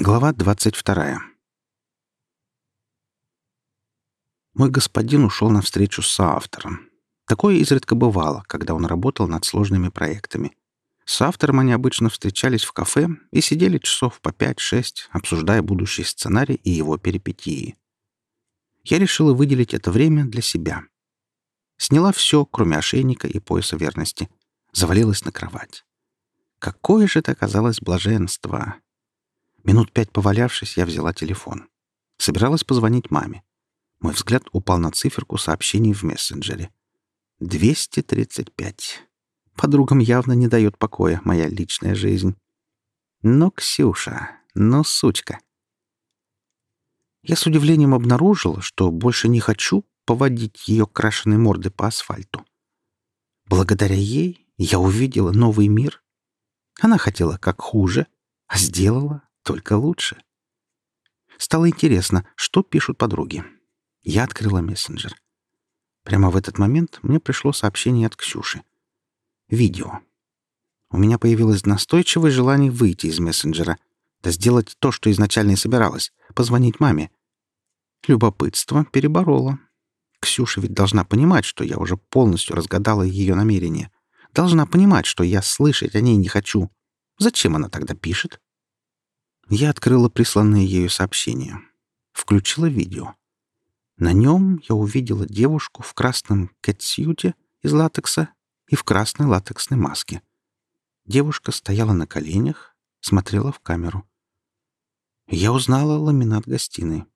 Глава двадцать вторая. Мой господин ушел на встречу с соавтором. Такое изредка бывало, когда он работал над сложными проектами. С автором они обычно встречались в кафе и сидели часов по пять-шесть, обсуждая будущий сценарий и его перипетии. Я решила выделить это время для себя. Сняла все, кроме ошейника и пояса верности. Завалилась на кровать. Какое же это оказалось блаженство! Минут пять повалявшись, я взяла телефон. Собиралась позвонить маме. Мой взгляд упал на циферку сообщений в мессенджере. 235. Подругам явно не дает покоя моя личная жизнь. Но Ксюша, ну сучка. Я с удивлением обнаружил, что больше не хочу поводить ее крашеной морды по асфальту. Благодаря ей я увидела новый мир. Она хотела как хуже, а сделала только лучше. Стало интересно, что пишут подруги. Я открыла мессенджер. Прямо в этот момент мне пришло сообщение от Ксюши. Видео. У меня появилось настойчивое желание выйти из мессенджера, да сделать то, что изначально и собиралась — позвонить маме. Любопытство перебороло. Ксюша ведь должна понимать, что я уже полностью разгадала ее намерение. Должна понимать, что я слышать о ней не хочу. Зачем она тогда пишет? Я открыла присланное ею сообщение. Включила видео. На нем я увидела девушку в красном кэтсьюте из латекса и в красной латексной маске. Девушка стояла на коленях, смотрела в камеру. Я узнала ламинат гостиной.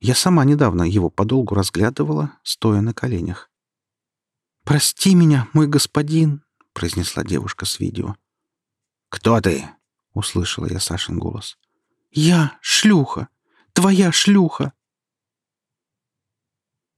Я сама недавно его подолгу разглядывала, стоя на коленях. «Прости меня, мой господин», — произнесла девушка с видео. «Кто ты?» — услышала я Сашин голос. «Я шлюха! Твоя шлюха!»